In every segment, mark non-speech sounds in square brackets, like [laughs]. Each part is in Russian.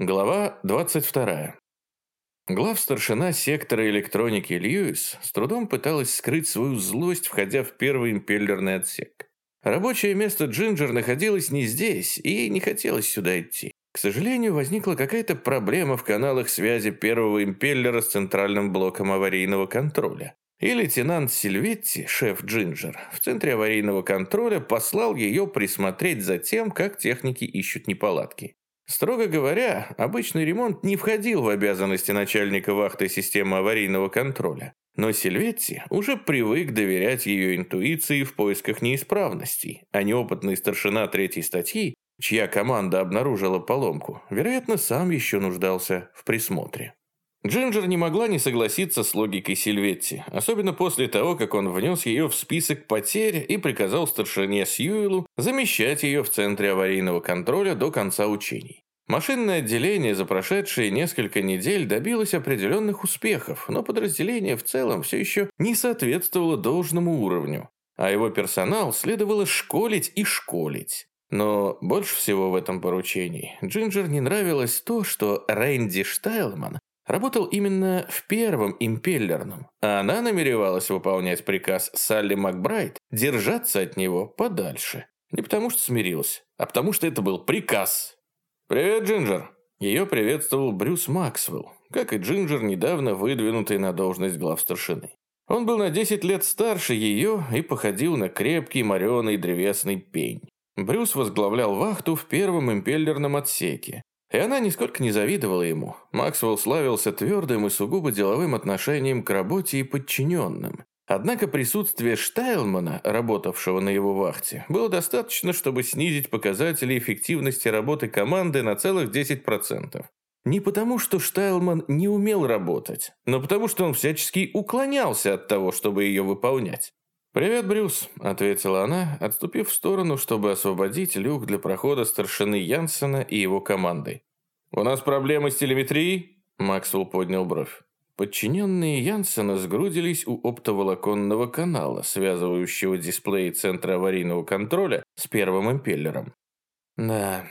Глава 22. Глав-старшина сектора электроники Льюис с трудом пыталась скрыть свою злость, входя в первый импеллерный отсек. Рабочее место Джинджер находилось не здесь, и ей не хотелось сюда идти. К сожалению, возникла какая-то проблема в каналах связи первого импеллера с центральным блоком аварийного контроля. И лейтенант Сильветти, шеф Джинджер, в центре аварийного контроля послал ее присмотреть за тем, как техники ищут неполадки. Строго говоря, обычный ремонт не входил в обязанности начальника вахты системы аварийного контроля. Но Сильветти уже привык доверять ее интуиции в поисках неисправностей, а неопытный старшина третьей статьи, чья команда обнаружила поломку, вероятно, сам еще нуждался в присмотре. Джинджер не могла не согласиться с логикой Сильветти, особенно после того, как он внес ее в список потерь и приказал старшине Сьюэлу замещать ее в центре аварийного контроля до конца учений. Машинное отделение за прошедшие несколько недель добилось определенных успехов, но подразделение в целом все еще не соответствовало должному уровню, а его персонал следовало школить и школить. Но больше всего в этом поручении Джинджер не нравилось то, что Рэнди Штайлман работал именно в первом импеллерном, а она намеревалась выполнять приказ Салли Макбрайт держаться от него подальше. Не потому что смирилась, а потому что это был приказ. «Привет, Джинджер!» Ее приветствовал Брюс Максвелл, как и Джинджер, недавно выдвинутый на должность главстаршины. Он был на 10 лет старше ее и походил на крепкий мореный древесный пень. Брюс возглавлял вахту в первом импеллерном отсеке, и она нисколько не завидовала ему. Максвелл славился твердым и сугубо деловым отношением к работе и подчиненным. Однако присутствие Штайлмана, работавшего на его вахте, было достаточно, чтобы снизить показатели эффективности работы команды на целых 10%. Не потому, что Штайлман не умел работать, но потому, что он всячески уклонялся от того, чтобы ее выполнять. «Привет, Брюс», — ответила она, отступив в сторону, чтобы освободить люк для прохода старшины Янсена и его команды. «У нас проблемы с телеметрией?» Максвелл поднял бровь. Подчиненные Янсена сгрудились у оптоволоконного канала, связывающего дисплей центра аварийного контроля с первым импеллером. Да,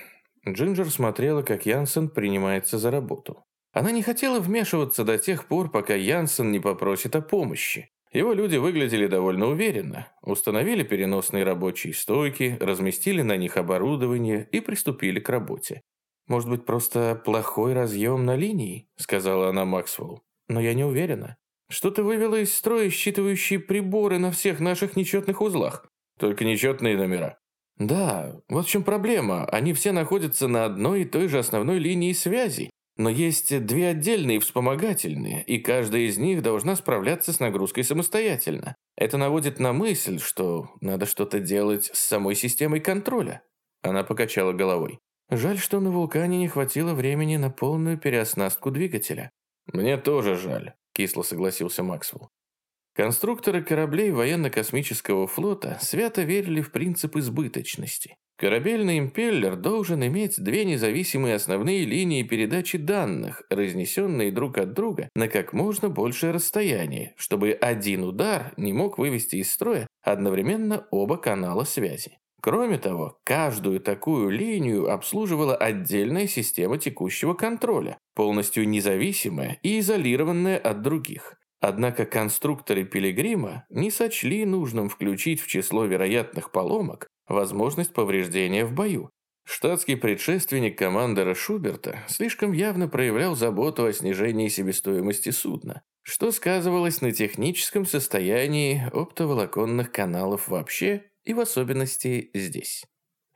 Джинджер смотрела, как Янсен принимается за работу. Она не хотела вмешиваться до тех пор, пока Янсен не попросит о помощи. Его люди выглядели довольно уверенно, установили переносные рабочие стойки, разместили на них оборудование и приступили к работе. «Может быть, просто плохой разъем на линии?» – сказала она Максвеллу но я не уверена. Что-то вывело из строя считывающие приборы на всех наших нечетных узлах. Только нечетные номера. Да, вот в чем проблема. Они все находятся на одной и той же основной линии связи. Но есть две отдельные вспомогательные, и каждая из них должна справляться с нагрузкой самостоятельно. Это наводит на мысль, что надо что-то делать с самой системой контроля. Она покачала головой. Жаль, что на вулкане не хватило времени на полную переоснастку двигателя. «Мне тоже жаль», – кисло согласился Максвелл. Конструкторы кораблей военно-космического флота свято верили в принцип избыточности. Корабельный импеллер должен иметь две независимые основные линии передачи данных, разнесенные друг от друга на как можно большее расстояние, чтобы один удар не мог вывести из строя одновременно оба канала связи. Кроме того, каждую такую линию обслуживала отдельная система текущего контроля, полностью независимая и изолированная от других. Однако конструкторы Пилигрима не сочли нужным включить в число вероятных поломок возможность повреждения в бою. Штатский предшественник командора Шуберта слишком явно проявлял заботу о снижении себестоимости судна, что сказывалось на техническом состоянии оптоволоконных каналов вообще и в особенности здесь.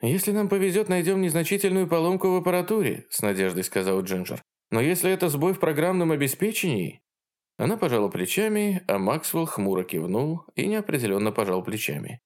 «Если нам повезет, найдем незначительную поломку в аппаратуре», с надеждой сказал Джинджер. «Но если это сбой в программном обеспечении...» Она пожала плечами, а Максвелл хмуро кивнул и неопределенно пожал плечами.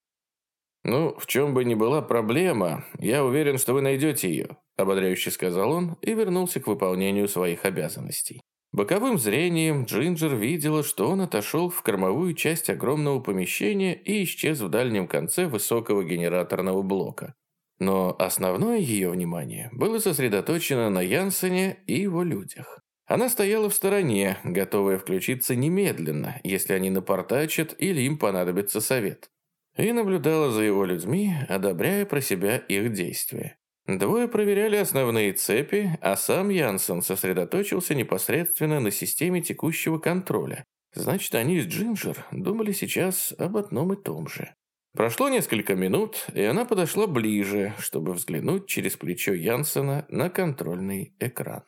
«Ну, в чем бы ни была проблема, я уверен, что вы найдете ее», ободряюще сказал он и вернулся к выполнению своих обязанностей. Боковым зрением Джинджер видела, что он отошел в кормовую часть огромного помещения и исчез в дальнем конце высокого генераторного блока. Но основное ее внимание было сосредоточено на Янсене и его людях. Она стояла в стороне, готовая включиться немедленно, если они напортачат или им понадобится совет. И наблюдала за его людьми, одобряя про себя их действия. Двое проверяли основные цепи, а сам Янсен сосредоточился непосредственно на системе текущего контроля. Значит, они с Джинджер думали сейчас об одном и том же. Прошло несколько минут, и она подошла ближе, чтобы взглянуть через плечо Янсена на контрольный экран.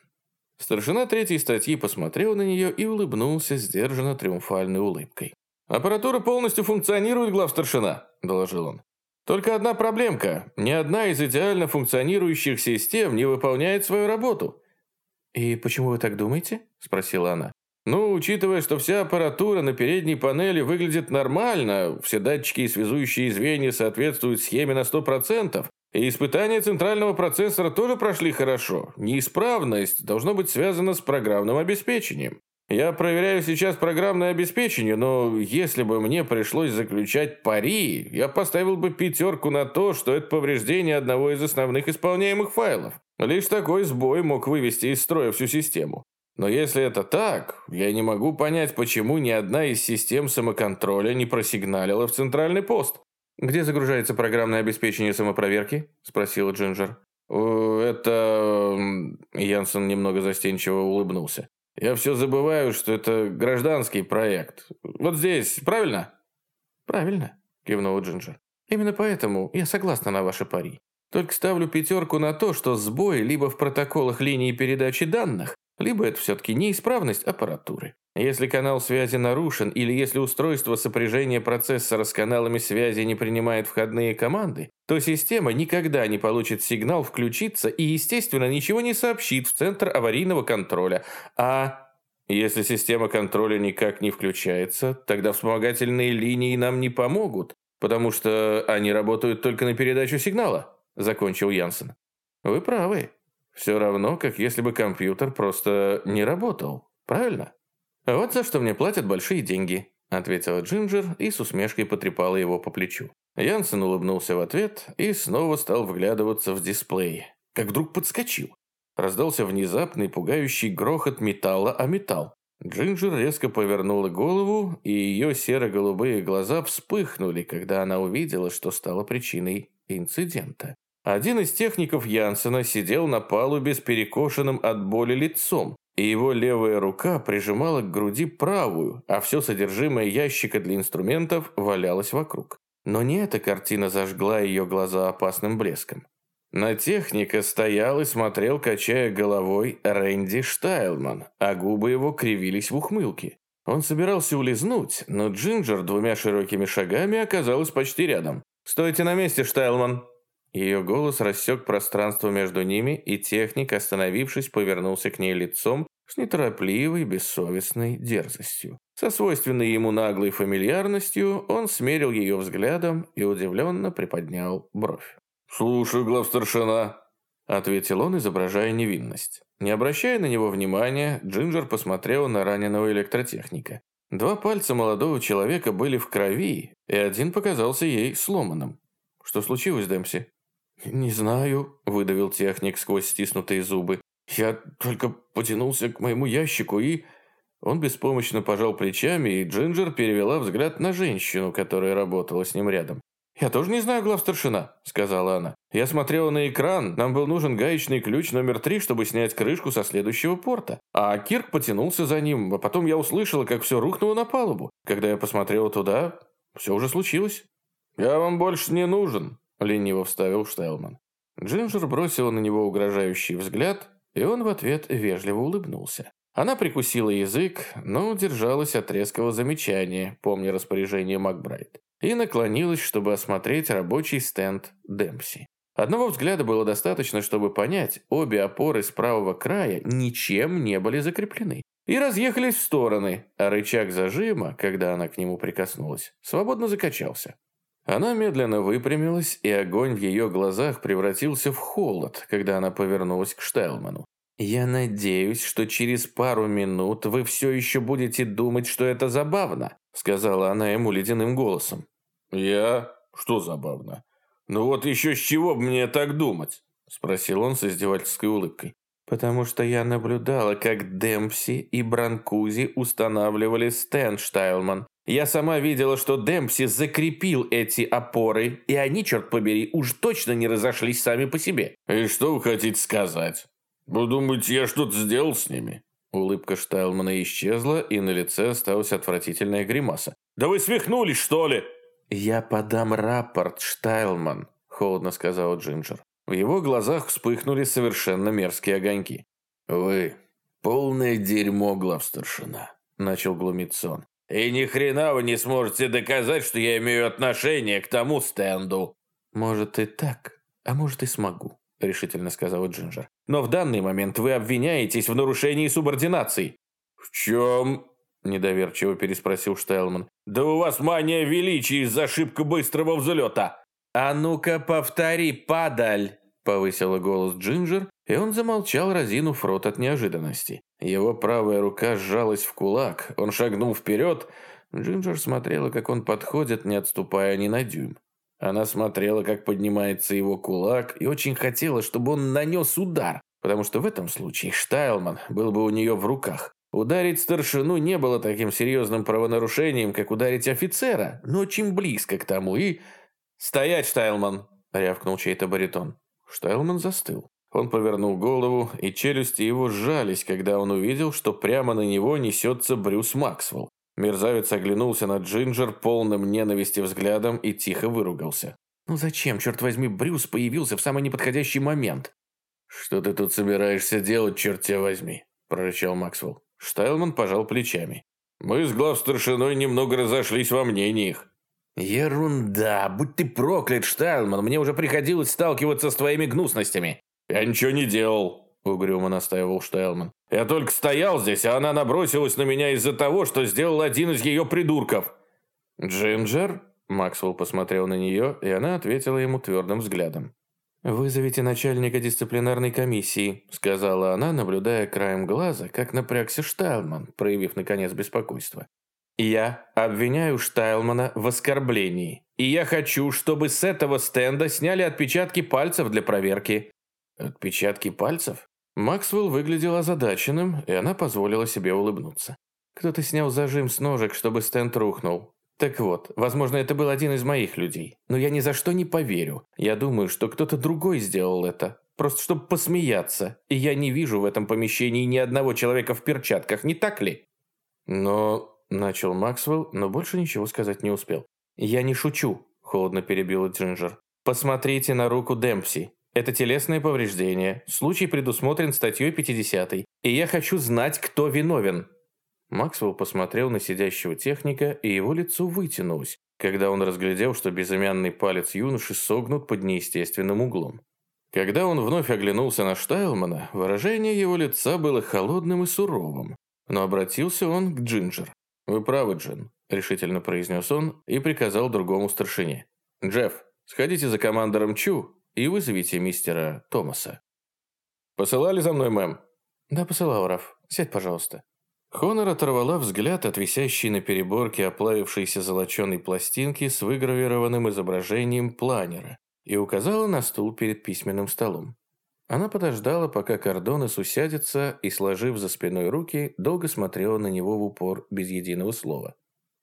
Старшина третьей статьи посмотрел на нее и улыбнулся сдержанно триумфальной улыбкой. «Аппаратура полностью функционирует, главстаршина», – доложил он. «Только одна проблемка. Ни одна из идеально функционирующих систем не выполняет свою работу». «И почему вы так думаете?» – спросила она. «Ну, учитывая, что вся аппаратура на передней панели выглядит нормально, все датчики и связующие звенья соответствуют схеме на 100%, и испытания центрального процессора тоже прошли хорошо. Неисправность должно быть связана с программным обеспечением. Я проверяю сейчас программное обеспечение, но если бы мне пришлось заключать пари, я поставил бы пятерку на то, что это повреждение одного из основных исполняемых файлов. Лишь такой сбой мог вывести из строя всю систему. Но если это так, я не могу понять, почему ни одна из систем самоконтроля не просигналила в центральный пост. «Где загружается программное обеспечение самопроверки?» – спросила Джинджер. «Это...» – Янсен немного застенчиво улыбнулся. «Я все забываю, что это гражданский проект. Вот здесь, правильно?» «Правильно», – кивнула Джинджер. «Именно поэтому я согласна на ваши пари. Только ставлю пятерку на то, что сбой либо в протоколах линии передачи данных, либо это все-таки неисправность аппаратуры. Если канал связи нарушен или если устройство сопряжения процессора с каналами связи не принимает входные команды, то система никогда не получит сигнал включиться и, естественно, ничего не сообщит в центр аварийного контроля. А если система контроля никак не включается, тогда вспомогательные линии нам не помогут, потому что они работают только на передачу сигнала, закончил Янсен. Вы правы. Все равно, как если бы компьютер просто не работал. Правильно? «Вот за что мне платят большие деньги», – ответила Джинджер и с усмешкой потрепала его по плечу. Янсен улыбнулся в ответ и снова стал вглядываться в дисплей. Как вдруг подскочил. Раздался внезапный пугающий грохот металла о металл. Джинджер резко повернула голову, и ее серо-голубые глаза вспыхнули, когда она увидела, что стало причиной инцидента. Один из техников Янсена сидел на палубе с перекошенным от боли лицом, и его левая рука прижимала к груди правую, а все содержимое ящика для инструментов валялось вокруг. Но не эта картина зажгла ее глаза опасным блеском. На техника стоял и смотрел, качая головой, Рэнди Штайлман, а губы его кривились в ухмылке. Он собирался улизнуть, но Джинджер двумя широкими шагами оказалась почти рядом. «Стойте на месте, Штайлман!» Ее голос рассек пространство между ними, и техник, остановившись, повернулся к ней лицом с неторопливой, бессовестной дерзостью. Со свойственной ему наглой фамильярностью он смерил ее взглядом и удивленно приподнял бровь. «Слушаю, главстаршина», — ответил он, изображая невинность. Не обращая на него внимания, Джинджер посмотрел на раненого электротехника. Два пальца молодого человека были в крови, и один показался ей сломанным. «Что случилось, Дэмси?» «Не знаю», – выдавил техник сквозь стиснутые зубы. «Я только потянулся к моему ящику и...» Он беспомощно пожал плечами, и Джинджер перевела взгляд на женщину, которая работала с ним рядом. «Я тоже не знаю главстаршина», – сказала она. «Я смотрела на экран, нам был нужен гаечный ключ номер три, чтобы снять крышку со следующего порта. А Кирк потянулся за ним, а потом я услышала, как все рухнуло на палубу. Когда я посмотрела туда, все уже случилось». «Я вам больше не нужен», – лениво вставил Штайлман. Джинджер бросила на него угрожающий взгляд, и он в ответ вежливо улыбнулся. Она прикусила язык, но удержалась от резкого замечания, помня распоряжение Макбрайт, и наклонилась, чтобы осмотреть рабочий стенд Демпси. Одного взгляда было достаточно, чтобы понять, обе опоры с правого края ничем не были закреплены и разъехались в стороны, а рычаг зажима, когда она к нему прикоснулась, свободно закачался. Она медленно выпрямилась, и огонь в ее глазах превратился в холод, когда она повернулась к Штайлману. «Я надеюсь, что через пару минут вы все еще будете думать, что это забавно», сказала она ему ледяным голосом. «Я? Что забавно? Ну вот еще с чего бы мне так думать?» спросил он с издевательской улыбкой. Потому что я наблюдала, как Демпси и Бранкузи устанавливали стенд, Штайлман. Я сама видела, что Демпси закрепил эти опоры, и они, черт побери, уж точно не разошлись сами по себе. И что вы хотите сказать? Вы думаете, я что-то сделал с ними? Улыбка Штайлмана исчезла, и на лице осталась отвратительная гримаса. «Да вы свихнулись, что ли?» «Я подам рапорт, Штайлман», – холодно сказал Джинджер. В его глазах вспыхнули совершенно мерзкие огоньки. «Вы полное дерьмо, главстаршина», – начал глумиться он. «И ни хрена вы не сможете доказать, что я имею отношение к тому стенду». «Может и так, а может и смогу», – решительно сказал Джинджер. «Но в данный момент вы обвиняетесь в нарушении субординации». «В чем?» – недоверчиво переспросил Штайлман. «Да у вас мания величия из-за ошибка быстрого взлета!» «А ну-ка повтори, падаль!» – повысила голос Джинджер, и он замолчал, разинув рот от неожиданности. Его правая рука сжалась в кулак, он шагнул вперед. Джинджер смотрела, как он подходит, не отступая ни на дюйм. Она смотрела, как поднимается его кулак, и очень хотела, чтобы он нанес удар, потому что в этом случае Штайлман был бы у нее в руках. Ударить старшину не было таким серьезным правонарушением, как ударить офицера, но очень близко к тому, и «Стоять, Штайлман!» – рявкнул чей-то баритон. Штайлман застыл. Он повернул голову, и челюсти его сжались, когда он увидел, что прямо на него несется Брюс Максвелл. Мерзавец оглянулся на Джинджер полным ненависти взглядом и тихо выругался. «Ну зачем, черт возьми, Брюс появился в самый неподходящий момент?» «Что ты тут собираешься делать, черт тебя возьми?» – прорычал Максвелл. Штайлман пожал плечами. «Мы с главстаршиной немного разошлись во мнениях. «Ерунда! Будь ты проклят, Штайлман! Мне уже приходилось сталкиваться с твоими гнусностями!» «Я ничего не делал!» – угрюмо настаивал Штайлман. «Я только стоял здесь, а она набросилась на меня из-за того, что сделал один из ее придурков!» «Джинджер?» – Максвелл посмотрел на нее, и она ответила ему твердым взглядом. «Вызовите начальника дисциплинарной комиссии», – сказала она, наблюдая краем глаза, как напрягся Штайлман, проявив, наконец, беспокойство. Я обвиняю Штайлмана в оскорблении. И я хочу, чтобы с этого стенда сняли отпечатки пальцев для проверки. Отпечатки пальцев? Максвелл выглядел озадаченным, и она позволила себе улыбнуться. Кто-то снял зажим с ножек, чтобы стенд рухнул. Так вот, возможно, это был один из моих людей. Но я ни за что не поверю. Я думаю, что кто-то другой сделал это. Просто чтобы посмеяться. И я не вижу в этом помещении ни одного человека в перчатках, не так ли? Но Начал Максвелл, но больше ничего сказать не успел. «Я не шучу», – холодно перебила Джинджер. «Посмотрите на руку Демпси. Это телесное повреждение. Случай предусмотрен статьей 50 И я хочу знать, кто виновен». Максвелл посмотрел на сидящего техника, и его лицо вытянулось, когда он разглядел, что безымянный палец юноши согнут под неестественным углом. Когда он вновь оглянулся на Штайлмана, выражение его лица было холодным и суровым, но обратился он к Джинджер. «Вы правы, Джин», – решительно произнес он и приказал другому старшине. «Джефф, сходите за командором Чу и вызовите мистера Томаса». «Посылали за мной, мэм?» «Да, посылал, Раф. Сядь, пожалуйста». Хонор оторвала взгляд от висящей на переборке оплавившейся золоченой пластинки с выгравированным изображением планера и указала на стул перед письменным столом. Она подождала, пока Кордонес усядется, и, сложив за спиной руки, долго смотрела на него в упор без единого слова.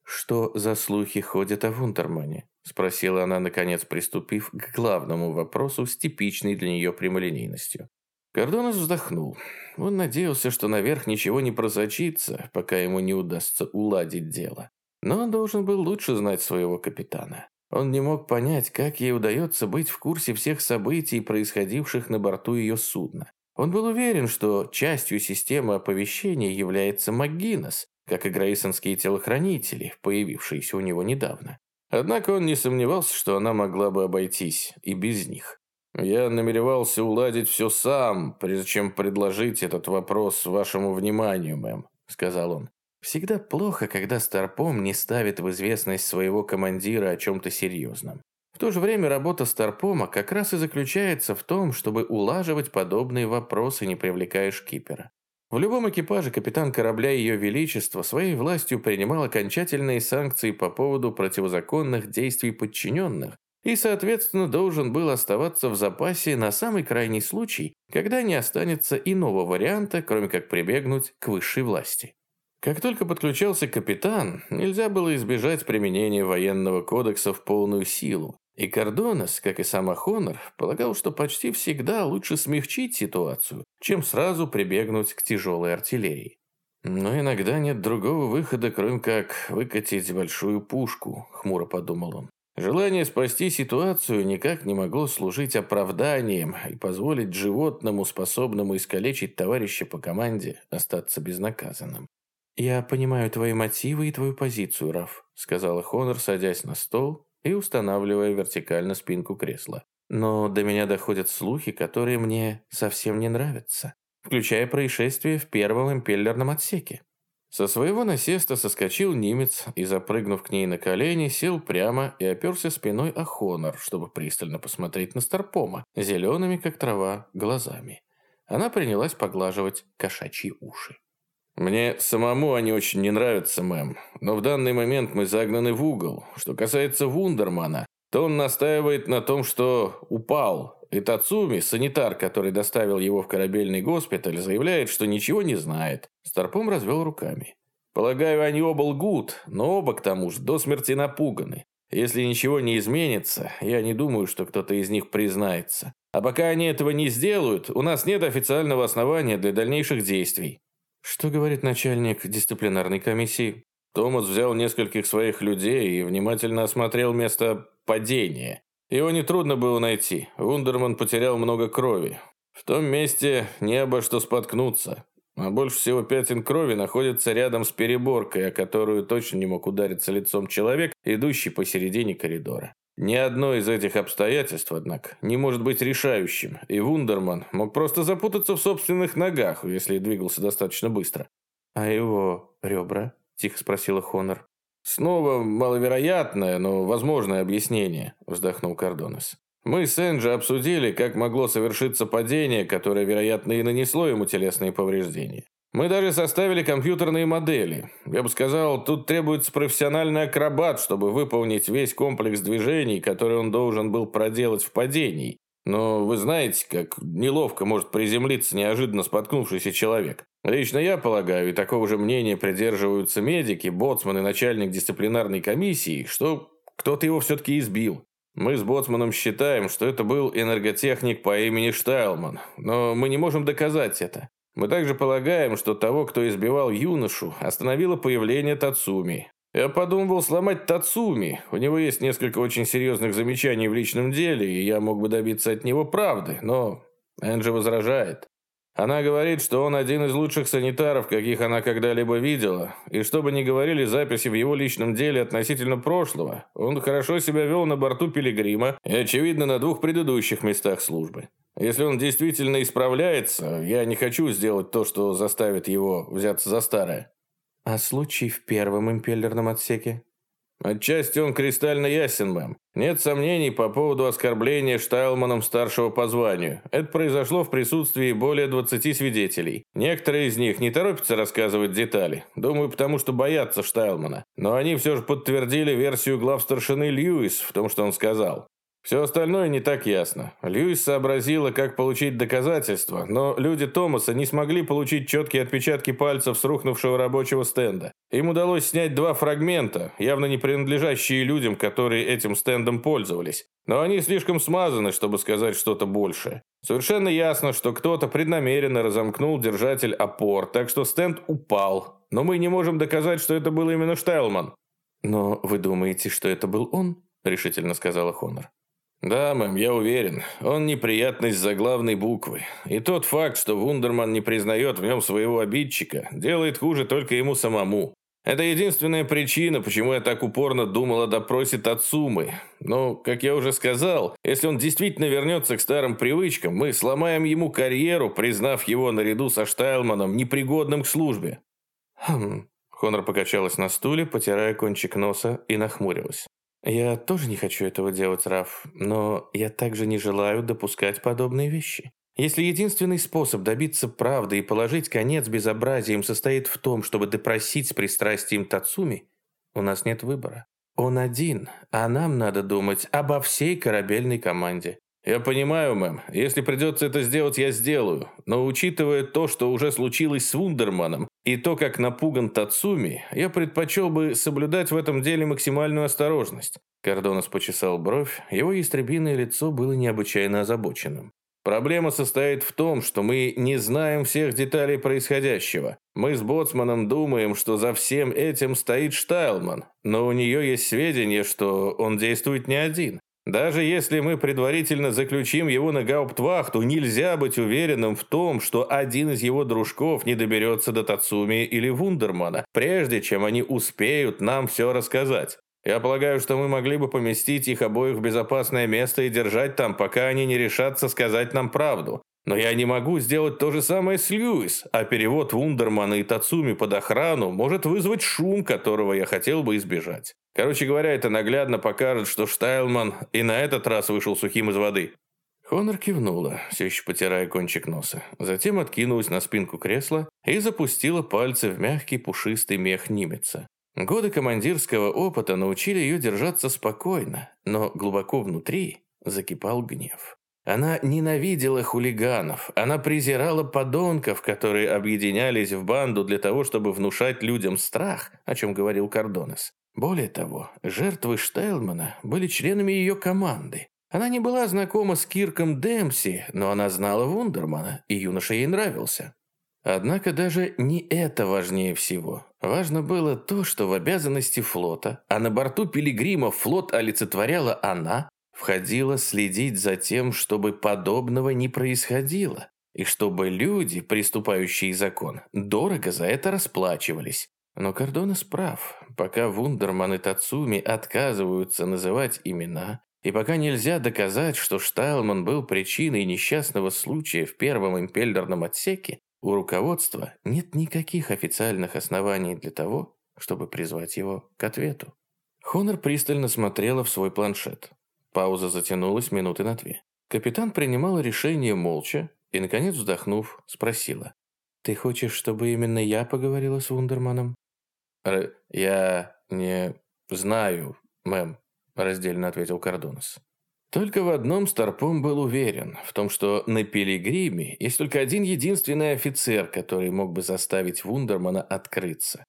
«Что за слухи ходят о Вунтермане?» – спросила она, наконец приступив к главному вопросу с типичной для нее прямолинейностью. Кордонес вздохнул. Он надеялся, что наверх ничего не просочится, пока ему не удастся уладить дело. Но он должен был лучше знать своего капитана. Он не мог понять, как ей удается быть в курсе всех событий, происходивших на борту ее судна. Он был уверен, что частью системы оповещения является МакГиннес, как и грейсонские телохранители, появившиеся у него недавно. Однако он не сомневался, что она могла бы обойтись и без них. «Я намеревался уладить все сам, прежде чем предложить этот вопрос вашему вниманию, мэм», — сказал он. Всегда плохо, когда Старпом не ставит в известность своего командира о чем-то серьезном. В то же время работа Старпома как раз и заключается в том, чтобы улаживать подобные вопросы, не привлекая шкипера. В любом экипаже капитан корабля Ее Величества своей властью принимал окончательные санкции по поводу противозаконных действий подчиненных и, соответственно, должен был оставаться в запасе на самый крайний случай, когда не останется иного варианта, кроме как прибегнуть к высшей власти. Как только подключался капитан, нельзя было избежать применения военного кодекса в полную силу, и Кордонес, как и сам Хонор, полагал, что почти всегда лучше смягчить ситуацию, чем сразу прибегнуть к тяжелой артиллерии. «Но иногда нет другого выхода, кроме как выкатить большую пушку», — хмуро подумал он. Желание спасти ситуацию никак не могло служить оправданием и позволить животному, способному искалечить товарища по команде, остаться безнаказанным. «Я понимаю твои мотивы и твою позицию, Раф», — сказала Хонор, садясь на стол и устанавливая вертикально спинку кресла. «Но до меня доходят слухи, которые мне совсем не нравятся, включая происшествие в первом импеллерном отсеке. Со своего насеста соскочил немец и, запрыгнув к ней на колени, сел прямо и оперся спиной о Хонор, чтобы пристально посмотреть на Старпома, зелеными, как трава, глазами. Она принялась поглаживать кошачьи уши. «Мне самому они очень не нравятся, мэм, но в данный момент мы загнаны в угол. Что касается Вундермана, то он настаивает на том, что упал, и Тацуми, санитар, который доставил его в корабельный госпиталь, заявляет, что ничего не знает. Старпом развел руками. Полагаю, они оба лгут, но оба, к тому же, до смерти напуганы. Если ничего не изменится, я не думаю, что кто-то из них признается. А пока они этого не сделают, у нас нет официального основания для дальнейших действий. Что говорит начальник дисциплинарной комиссии? Томас взял нескольких своих людей и внимательно осмотрел место падения. Его нетрудно было найти. Вундерман потерял много крови. В том месте не обо что споткнуться. А больше всего пятен крови находится рядом с переборкой, о которую точно не мог удариться лицом человек, идущий посередине коридора. Ни одно из этих обстоятельств, однако, не может быть решающим, и Вундерман мог просто запутаться в собственных ногах, если двигался достаточно быстро. «А его ребра?» – тихо спросила Хонор. «Снова маловероятное, но возможное объяснение», – вздохнул Кардонес. «Мы с Энджи обсудили, как могло совершиться падение, которое, вероятно, и нанесло ему телесные повреждения. Мы даже составили компьютерные модели. Я бы сказал, тут требуется профессиональный акробат, чтобы выполнить весь комплекс движений, который он должен был проделать в падении. Но вы знаете, как неловко может приземлиться неожиданно споткнувшийся человек. Лично я полагаю, и такого же мнения придерживаются медики, боцман и начальник дисциплинарной комиссии, что кто-то его все-таки избил. Мы с боцманом считаем, что это был энерготехник по имени Штайлман, но мы не можем доказать это. Мы также полагаем, что того, кто избивал юношу, остановило появление Тацуми. Я подумывал сломать Тацуми. У него есть несколько очень серьезных замечаний в личном деле, и я мог бы добиться от него правды, но Энджи возражает. Она говорит, что он один из лучших санитаров, каких она когда-либо видела, и что бы ни говорили записи в его личном деле относительно прошлого, он хорошо себя вел на борту Пилигрима и, очевидно, на двух предыдущих местах службы. Если он действительно исправляется, я не хочу сделать то, что заставит его взяться за старое. А случай в первом импеллерном отсеке? Отчасти он кристально ясен, мэм. Нет сомнений по поводу оскорбления Штайлманом старшего по званию. Это произошло в присутствии более 20 свидетелей. Некоторые из них не торопятся рассказывать детали. Думаю, потому что боятся Штайлмана. Но они все же подтвердили версию главстаршины Льюис в том, что он сказал. Все остальное не так ясно. Льюис сообразила, как получить доказательства, но люди Томаса не смогли получить четкие отпечатки пальцев с рухнувшего рабочего стенда. Им удалось снять два фрагмента, явно не принадлежащие людям, которые этим стендом пользовались. Но они слишком смазаны, чтобы сказать что-то большее. Совершенно ясно, что кто-то преднамеренно разомкнул держатель опор, так что стенд упал. Но мы не можем доказать, что это был именно Штайлман. «Но вы думаете, что это был он?» – решительно сказала Хонор. «Да, мэм, я уверен. Он неприятность за главной буквы. И тот факт, что Вундерман не признает в нем своего обидчика, делает хуже только ему самому. Это единственная причина, почему я так упорно думал о допросе Тацумы. Но, как я уже сказал, если он действительно вернется к старым привычкам, мы сломаем ему карьеру, признав его наряду со Штайлманом непригодным к службе». «Хм...» Хонор покачалась на стуле, потирая кончик носа, и нахмурилась. Я тоже не хочу этого делать, Раф, но я также не желаю допускать подобные вещи. Если единственный способ добиться правды и положить конец безобразиям состоит в том, чтобы допросить с пристрастием Тацуми, у нас нет выбора. Он один, а нам надо думать обо всей корабельной команде. «Я понимаю, мэм. Если придется это сделать, я сделаю. Но учитывая то, что уже случилось с Вундерманом, и то, как напуган Тацуми, я предпочел бы соблюдать в этом деле максимальную осторожность». Кордонос почесал бровь, его ястребиное лицо было необычайно озабоченным. Проблема состоит в том, что мы не знаем всех деталей происходящего. Мы с Боцманом думаем, что за всем этим стоит Штайлман, но у нее есть сведения, что он действует не один. Даже если мы предварительно заключим его на гауптвахту, нельзя быть уверенным в том, что один из его дружков не доберется до Тацуми или Вундермана, прежде чем они успеют нам все рассказать. Я полагаю, что мы могли бы поместить их обоих в безопасное место и держать там, пока они не решатся сказать нам правду. Но я не могу сделать то же самое с Льюис, а перевод Вундермана и Тацуми под охрану может вызвать шум, которого я хотел бы избежать. Короче говоря, это наглядно покажет, что Штайлман и на этот раз вышел сухим из воды». Хонор кивнула, все еще потирая кончик носа. Затем откинулась на спинку кресла и запустила пальцы в мягкий пушистый мех Нимеца. Годы командирского опыта научили ее держаться спокойно, но глубоко внутри закипал гнев. Она ненавидела хулиганов, она презирала подонков, которые объединялись в банду для того, чтобы внушать людям страх, о чем говорил Кордонес. Более того, жертвы Штайлмана были членами ее команды. Она не была знакома с Кирком Демпси, но она знала Вундермана, и юноша ей нравился. Однако даже не это важнее всего. Важно было то, что в обязанности флота, а на борту Пилигрима флот олицетворяла она, входила следить за тем, чтобы подобного не происходило, и чтобы люди, приступающие закон, дорого за это расплачивались. Но Кордонес прав. Пока Вундерман и Тацуми отказываются называть имена, и пока нельзя доказать, что Штайлман был причиной несчастного случая в первом импельдерном отсеке, у руководства нет никаких официальных оснований для того, чтобы призвать его к ответу. Хонор пристально смотрела в свой планшет. Пауза затянулась минуты на две. Капитан принимал решение молча и, наконец вздохнув, спросила. «Ты хочешь, чтобы именно я поговорила с Вундерманом?» «Я не знаю, мэм», – раздельно ответил Кордонес. Только в одном Старпом был уверен, в том, что на Пилигриме есть только один единственный офицер, который мог бы заставить Вундермана открыться.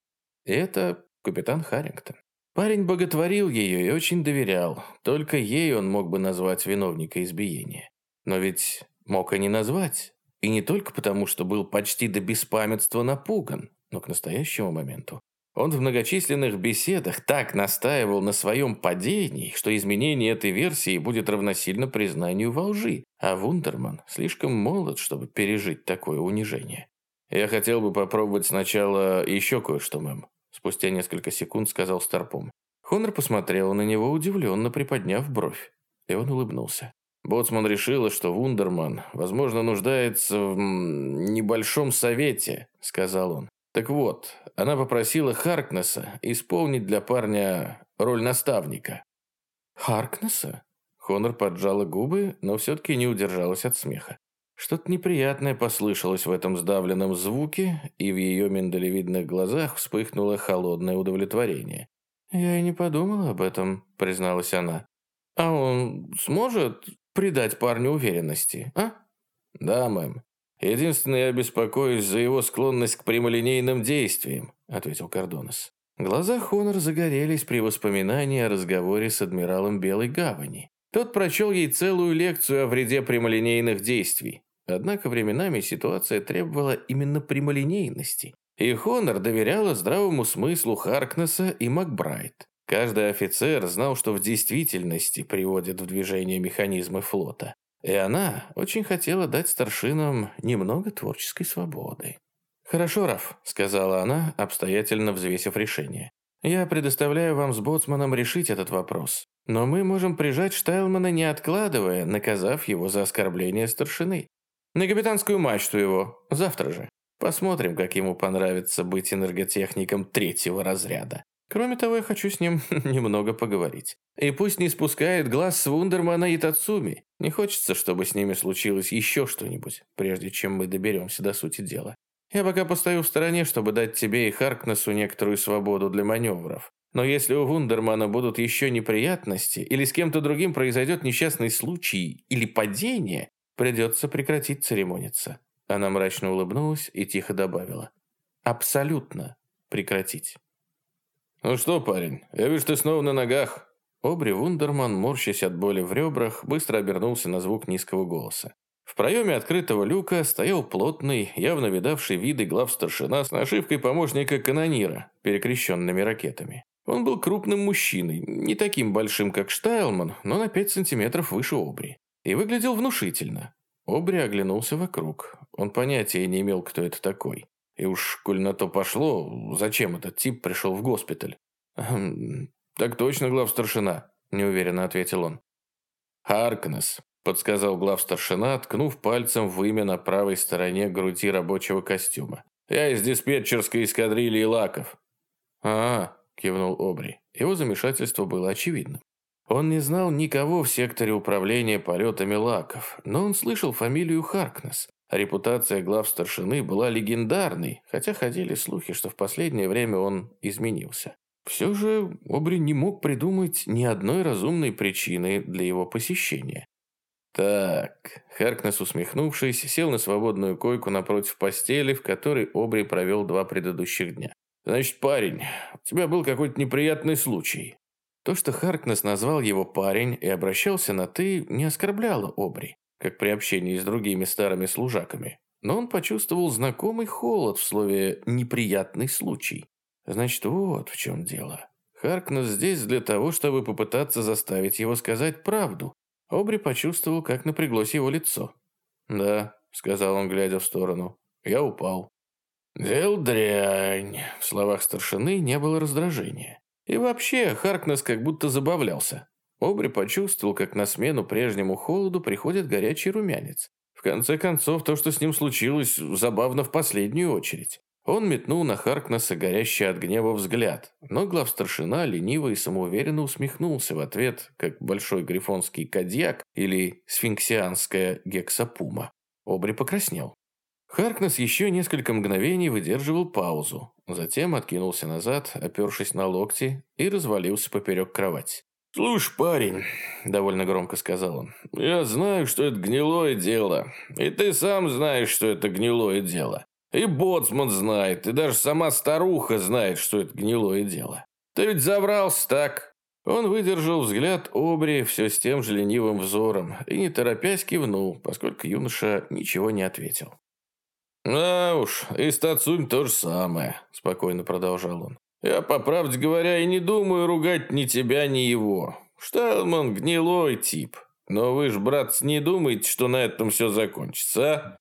И это капитан Харрингтон. Парень боготворил ее и очень доверял. Только ей он мог бы назвать виновника избиения. Но ведь мог и не назвать. И не только потому, что был почти до беспамятства напуган, но к настоящему моменту он в многочисленных беседах так настаивал на своем падении, что изменение этой версии будет равносильно признанию во лжи, а Вундерман слишком молод, чтобы пережить такое унижение. «Я хотел бы попробовать сначала еще кое-что, мэм», спустя несколько секунд сказал Старпом. Хонор посмотрел на него, удивленно приподняв бровь, и он улыбнулся. Боцман решила, что Вундерман, возможно, нуждается в небольшом совете, сказал он. Так вот, она попросила Харкнесса исполнить для парня роль наставника. «Харкнесса?» Хонор поджала губы, но все-таки не удержалась от смеха. Что-то неприятное послышалось в этом сдавленном звуке, и в ее миндалевидных глазах вспыхнуло холодное удовлетворение. «Я и не подумала об этом», — призналась она. «А он сможет придать парню уверенности, а?» «Да, мэм. «Единственное, я беспокоюсь за его склонность к прямолинейным действиям», — ответил Кордонес. Глаза Хонор загорелись при воспоминании о разговоре с адмиралом Белой Гавани. Тот прочел ей целую лекцию о вреде прямолинейных действий. Однако временами ситуация требовала именно прямолинейности. И Хонор доверяла здравому смыслу Харкнесса и Макбрайт. Каждый офицер знал, что в действительности приводит в движение механизмы флота. И она очень хотела дать старшинам немного творческой свободы. «Хорошо, Раф», — сказала она, обстоятельно взвесив решение. «Я предоставляю вам с Боцманом решить этот вопрос. Но мы можем прижать Штайлмана, не откладывая, наказав его за оскорбление старшины. На капитанскую мачту его, завтра же. Посмотрим, как ему понравится быть энерготехником третьего разряда. Кроме того, я хочу с ним [laughs] немного поговорить. И пусть не спускает глаз с Вундермана и Тацуми. Не хочется, чтобы с ними случилось еще что-нибудь, прежде чем мы доберемся до сути дела. Я пока постою в стороне, чтобы дать тебе и Харкнесу некоторую свободу для маневров. Но если у Вундермана будут еще неприятности, или с кем-то другим произойдет несчастный случай или падение, придется прекратить церемониться». Она мрачно улыбнулась и тихо добавила. «Абсолютно прекратить». «Ну что, парень, я вижу, ты снова на ногах». Обри Вундерман, морщась от боли в ребрах, быстро обернулся на звук низкого голоса. В проеме открытого люка стоял плотный, явно видавший виды глав старшина с нашивкой помощника канонира, перекрещенными ракетами. Он был крупным мужчиной, не таким большим, как Штайлман, но на 5 сантиметров выше Обри. И выглядел внушительно. Обри оглянулся вокруг. Он понятия не имел, кто это такой. И уж, коль на то пошло, зачем этот тип пришел в госпиталь? «Хм, «Так точно, главстаршина», – неуверенно ответил он. «Харкнес», – подсказал главстаршина, ткнув пальцем в имя на правой стороне груди рабочего костюма. «Я из диспетчерской эскадрильи лаков». «А, кивнул Обри. Его замешательство было очевидным. Он не знал никого в секторе управления полетами лаков, но он слышал фамилию Харкнес. Репутация глав старшины была легендарной, хотя ходили слухи, что в последнее время он изменился. Все же Обри не мог придумать ни одной разумной причины для его посещения. «Так», — Харкнес, усмехнувшись, сел на свободную койку напротив постели, в которой Обри провел два предыдущих дня. «Значит, парень, у тебя был какой-то неприятный случай». То, что Харкнес назвал его парень и обращался на «ты», не оскорбляло Обри, как при общении с другими старыми служаками. Но он почувствовал знакомый холод в слове «неприятный случай». Значит, вот в чем дело. Харкнес здесь для того, чтобы попытаться заставить его сказать правду. Обри почувствовал, как напряглось его лицо. «Да», — сказал он, глядя в сторону, — «я упал». «Дел дрянь!» В словах старшины не было раздражения. И вообще, Харкнес как будто забавлялся. Обри почувствовал, как на смену прежнему холоду приходит горячий румянец. В конце концов, то, что с ним случилось, забавно в последнюю очередь. Он метнул на Харкнесса горящий от гнева взгляд, но главстаршина лениво и самоуверенно усмехнулся в ответ, как большой грифонский кадьяк или сфинксианская гексапума. Обри покраснел. Харкнес еще несколько мгновений выдерживал паузу, затем откинулся назад, опершись на локти, и развалился поперек кровати. «Слушай, парень», — довольно громко сказал он, — «я знаю, что это гнилое дело, и ты сам знаешь, что это гнилое дело. И Боцман знает, и даже сама старуха знает, что это гнилое дело. Ты ведь забрался так?» Он выдержал взгляд Обри все с тем же ленивым взором и, не торопясь, кивнул, поскольку юноша ничего не ответил. «Да уж, и с Тацуем то же самое», – спокойно продолжал он. «Я, по правде говоря, и не думаю ругать ни тебя, ни его. Штайлман гнилой тип. Но вы ж, брат, не думаете, что на этом все закончится, а?»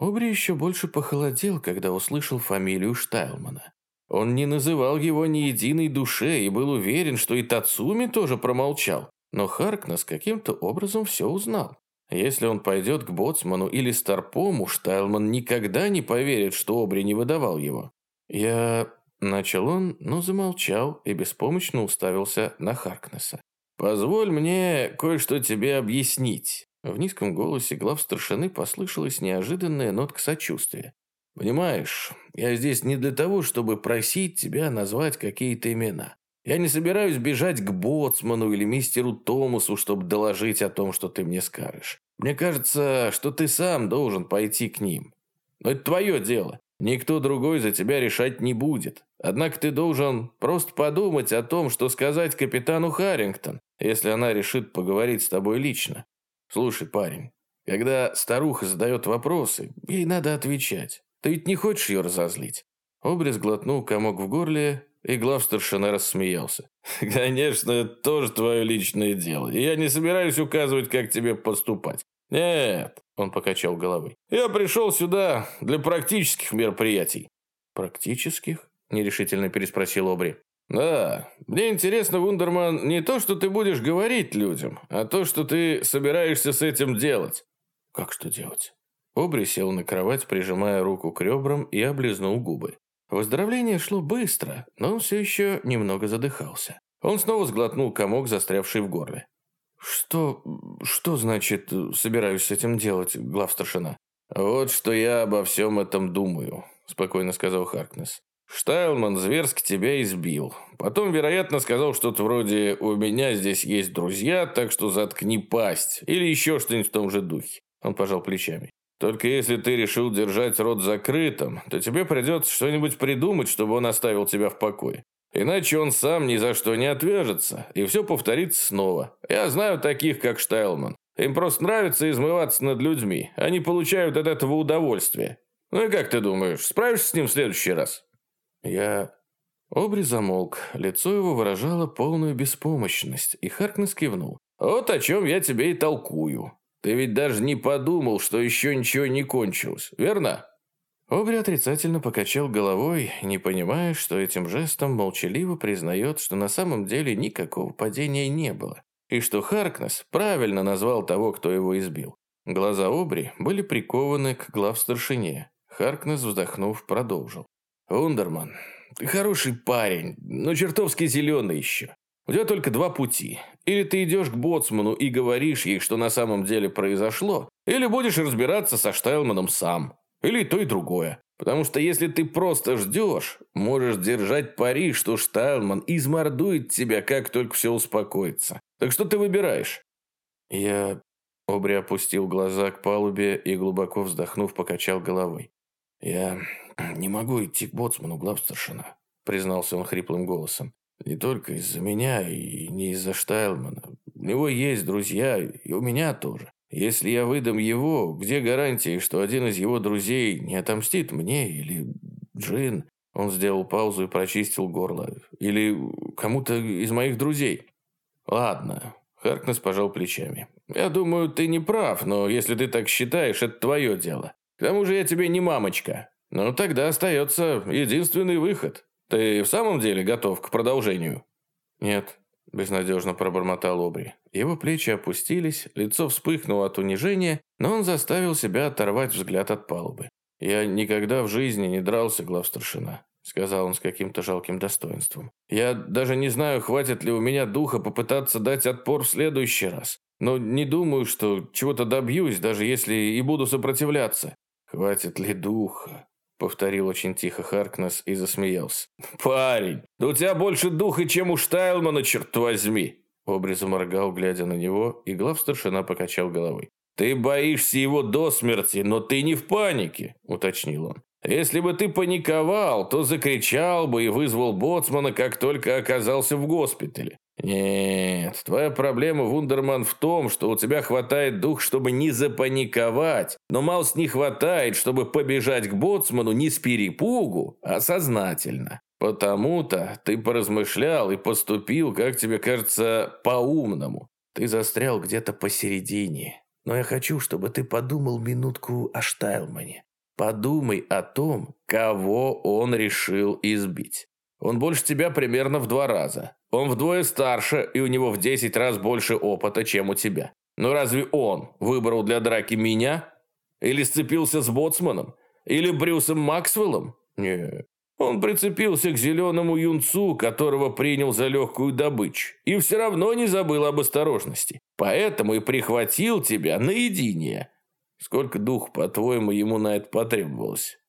Обри еще больше похолодел, когда услышал фамилию Штайлмана. Он не называл его ни единой душе и был уверен, что и Тацуми тоже промолчал. Но Харкнес каким-то образом все узнал. Если он пойдет к Боцману или Старпому, Штайлман никогда не поверит, что Обри не выдавал его. Я... Начал он, но замолчал и беспомощно уставился на Харкнесса. «Позволь мне кое-что тебе объяснить». В низком голосе глав старшины послышалась неожиданная нотка сочувствия. «Понимаешь, я здесь не для того, чтобы просить тебя назвать какие-то имена. Я не собираюсь бежать к боцману или мистеру Томасу, чтобы доложить о том, что ты мне скажешь. Мне кажется, что ты сам должен пойти к ним. Но это твое дело. Никто другой за тебя решать не будет. Однако ты должен просто подумать о том, что сказать капитану Харрингтон, если она решит поговорить с тобой лично. Слушай, парень, когда старуха задает вопросы, ей надо отвечать. Ты ведь не хочешь ее разозлить?» Обрез глотнул комок в горле и главстаршина рассмеялся. [laughs] «Конечно, это тоже твое личное дело, и я не собираюсь указывать, как тебе поступать. Нет, он покачал головой. Я пришел сюда для практических мероприятий. Практических? Нерешительно переспросил Обри. Да, мне интересно, Вундерман, не то, что ты будешь говорить людям, а то, что ты собираешься с этим делать. Как что делать? Обри сел на кровать, прижимая руку к ребрам и облизнул губы. Выздоровление шло быстро, но он все еще немного задыхался. Он снова сглотнул комок, застрявший в горле. «Что... что значит собираюсь с этим делать, главстаршина?» «Вот что я обо всем этом думаю», – спокойно сказал Харкнес. Штайлман зверски тебя избил. Потом, вероятно, сказал что-то вроде «У меня здесь есть друзья, так что заткни пасть» или еще что-нибудь в том же духе. Он пожал плечами. Только если ты решил держать рот закрытым, то тебе придется что-нибудь придумать, чтобы он оставил тебя в покое. Иначе он сам ни за что не отвяжется, и все повторится снова. Я знаю таких, как Штайлман. Им просто нравится измываться над людьми. Они получают от этого удовольствие. Ну и как ты думаешь, справишься с ним в следующий раз? Я... Обри замолк. Лицо его выражало полную беспомощность, и Харкнес кивнул. «Вот о чем я тебе и толкую. Ты ведь даже не подумал, что еще ничего не кончилось, верно?» Обри отрицательно покачал головой, не понимая, что этим жестом молчаливо признает, что на самом деле никакого падения не было, и что Харкнес правильно назвал того, кто его избил. Глаза Обри были прикованы к главстаршине. Харкнес, вздохнув, продолжил. «Ундерман, ты хороший парень, но чертовски зеленый еще. У тебя только два пути. Или ты идешь к боцману и говоришь ей, что на самом деле произошло, или будешь разбираться со Штайлманом сам. Или то и другое. Потому что если ты просто ждешь, можешь держать пари, что Штайлман измордует тебя, как только все успокоится. Так что ты выбираешь?» Я... Обри опустил глаза к палубе и, глубоко вздохнув, покачал головой. «Я не могу идти к боцману, главстаршина», — признался он хриплым голосом. «Не только из-за меня и не из-за Штайлмана. У него есть друзья, и у меня тоже. Если я выдам его, где гарантии, что один из его друзей не отомстит мне или Джин?» Он сделал паузу и прочистил горло. «Или кому-то из моих друзей?» «Ладно», — Харкнес пожал плечами. «Я думаю, ты не прав, но если ты так считаешь, это твое дело. К тому же я тебе не мамочка. Ну, тогда остается единственный выход. Ты в самом деле готов к продолжению?» «Нет», – безнадежно пробормотал Обри. Его плечи опустились, лицо вспыхнуло от унижения, но он заставил себя оторвать взгляд от палубы. «Я никогда в жизни не дрался, главстаршина», – сказал он с каким-то жалким достоинством. «Я даже не знаю, хватит ли у меня духа попытаться дать отпор в следующий раз. Но не думаю, что чего-то добьюсь, даже если и буду сопротивляться». «Хватит ли духа?» Повторил очень тихо Харкнес и засмеялся. [laughs] «Парень, да у тебя больше духа, чем у Штайлмана, черт возьми!» Обри заморгал, глядя на него, и главстаршина покачал головой. «Ты боишься его до смерти, но ты не в панике», — уточнил он. «Если бы ты паниковал, то закричал бы и вызвал боцмана, как только оказался в госпитале. «Нет, твоя проблема, Вундерман, в том, что у тебя хватает дух, чтобы не запаниковать, но Маус не хватает, чтобы побежать к боцману не с перепугу, а сознательно. Потому-то ты поразмышлял и поступил, как тебе кажется, по-умному. Ты застрял где-то посередине. Но я хочу, чтобы ты подумал минутку о Штайлмане. Подумай о том, кого он решил избить. Он больше тебя примерно в два раза. Он вдвое старше, и у него в десять раз больше опыта, чем у тебя. Но разве он выбрал для драки меня? Или сцепился с Боцманом? Или Брюсом Максвеллом? Нет. Он прицепился к зеленому юнцу, которого принял за легкую добычу, и все равно не забыл об осторожности. Поэтому и прихватил тебя наедине. Сколько дух, по-твоему, ему на это потребовалось?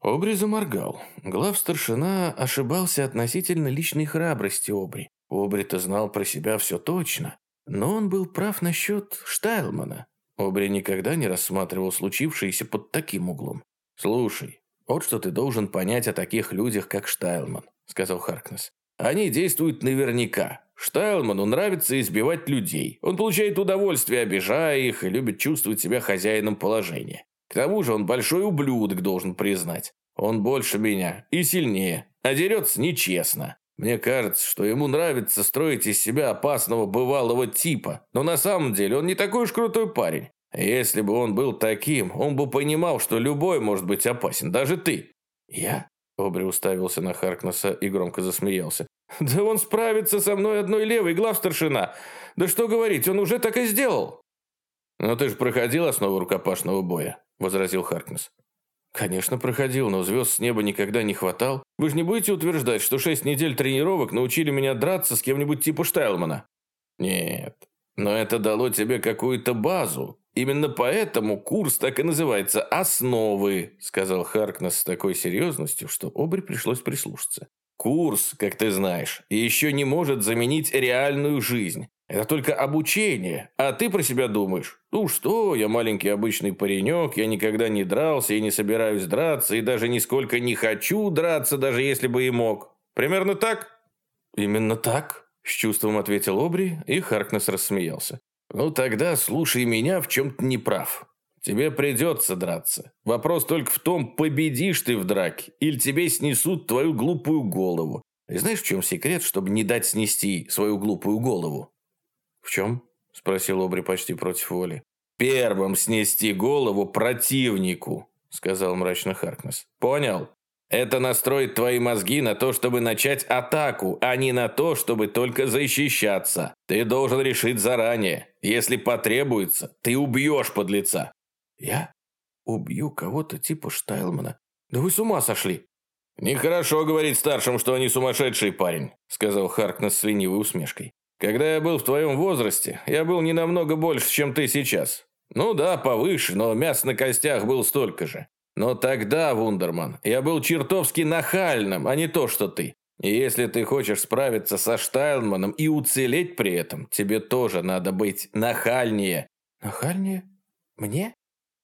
Обри заморгал. Глав старшина ошибался относительно личной храбрости Обри. Обри-то знал про себя все точно. Но он был прав насчет Штайлмана. Обри никогда не рассматривал случившееся под таким углом. «Слушай, вот что ты должен понять о таких людях, как Штайлман», — сказал Харкнес. «Они действуют наверняка. Штайлману нравится избивать людей. Он получает удовольствие, обижая их, и любит чувствовать себя хозяином положения. К тому же он большой ублюдок, должен признать. Он больше меня и сильнее, а дерется нечестно. Мне кажется, что ему нравится строить из себя опасного бывалого типа, но на самом деле он не такой уж крутой парень. Если бы он был таким, он бы понимал, что любой может быть опасен, даже ты. Я? Обри уставился на Харкнесса и громко засмеялся. «Да он справится со мной одной левой, главстаршина! Да что говорить, он уже так и сделал!» «Но ты же проходил основу рукопашного боя возразил Харкнес. «Конечно, проходил, но звезд с неба никогда не хватал. Вы же не будете утверждать, что шесть недель тренировок научили меня драться с кем-нибудь типа Штайлмана?» «Нет, но это дало тебе какую-то базу, Именно поэтому курс так и называется «Основы», сказал Харкнес с такой серьезностью, что Обри пришлось прислушаться. Курс, как ты знаешь, еще не может заменить реальную жизнь. Это только обучение, а ты про себя думаешь. Ну что, я маленький обычный паренек, я никогда не дрался и не собираюсь драться, и даже нисколько не хочу драться, даже если бы и мог. Примерно так? Именно так, с чувством ответил Обри, и Харкнес рассмеялся. Ну тогда слушай меня, в чем то не прав. Тебе придется драться. Вопрос только в том, победишь ты в драке, или тебе снесут твою глупую голову. И знаешь, в чем секрет, чтобы не дать снести свою глупую голову? «В чем?» – спросил Обри почти против воли. «Первым снести голову противнику», – сказал мрачно Харкнес. «Понял? Это настроит твои мозги на то, чтобы начать атаку, а не на то, чтобы только защищаться. Ты должен решить заранее. Если потребуется, ты убьешь подлеца». «Я убью кого-то типа Штайлмана? Да вы с ума сошли!» «Нехорошо говорить старшим, что они сумасшедший парень», – сказал Харкнес с ленивой усмешкой. Когда я был в твоем возрасте, я был не намного больше, чем ты сейчас. Ну да, повыше, но мяс на костях был столько же. Но тогда, Вундерман, я был чертовски нахальным, а не то, что ты. И если ты хочешь справиться со Штайлманом и уцелеть при этом, тебе тоже надо быть нахальнее». «Нахальнее? Мне?»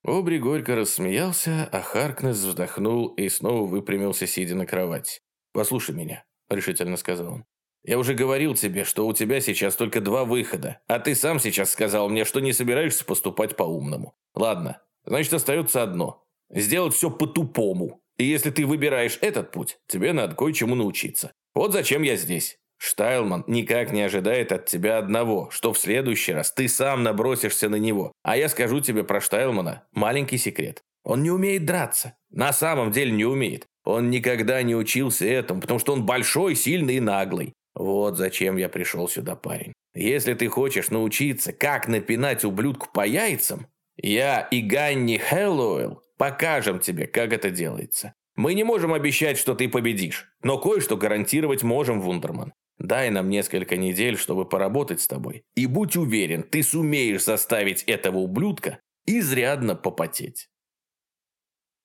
Обри горько рассмеялся, а Харкнес вздохнул и снова выпрямился, сидя на кровати. «Послушай меня», — решительно сказал он. Я уже говорил тебе, что у тебя сейчас только два выхода, а ты сам сейчас сказал мне, что не собираешься поступать по-умному. Ладно, значит остается одно. Сделать все по-тупому. И если ты выбираешь этот путь, тебе надо кое-чему научиться. Вот зачем я здесь. Штайлман никак не ожидает от тебя одного, что в следующий раз ты сам набросишься на него. А я скажу тебе про Штайлмана маленький секрет. Он не умеет драться. На самом деле не умеет. Он никогда не учился этому, потому что он большой, сильный и наглый. Вот зачем я пришел сюда, парень. Если ты хочешь научиться, как напинать ублюдку по яйцам, я и Ганни Хэллоуэлл покажем тебе, как это делается. Мы не можем обещать, что ты победишь, но кое-что гарантировать можем, Вундерман. Дай нам несколько недель, чтобы поработать с тобой. И будь уверен, ты сумеешь заставить этого ублюдка изрядно попотеть.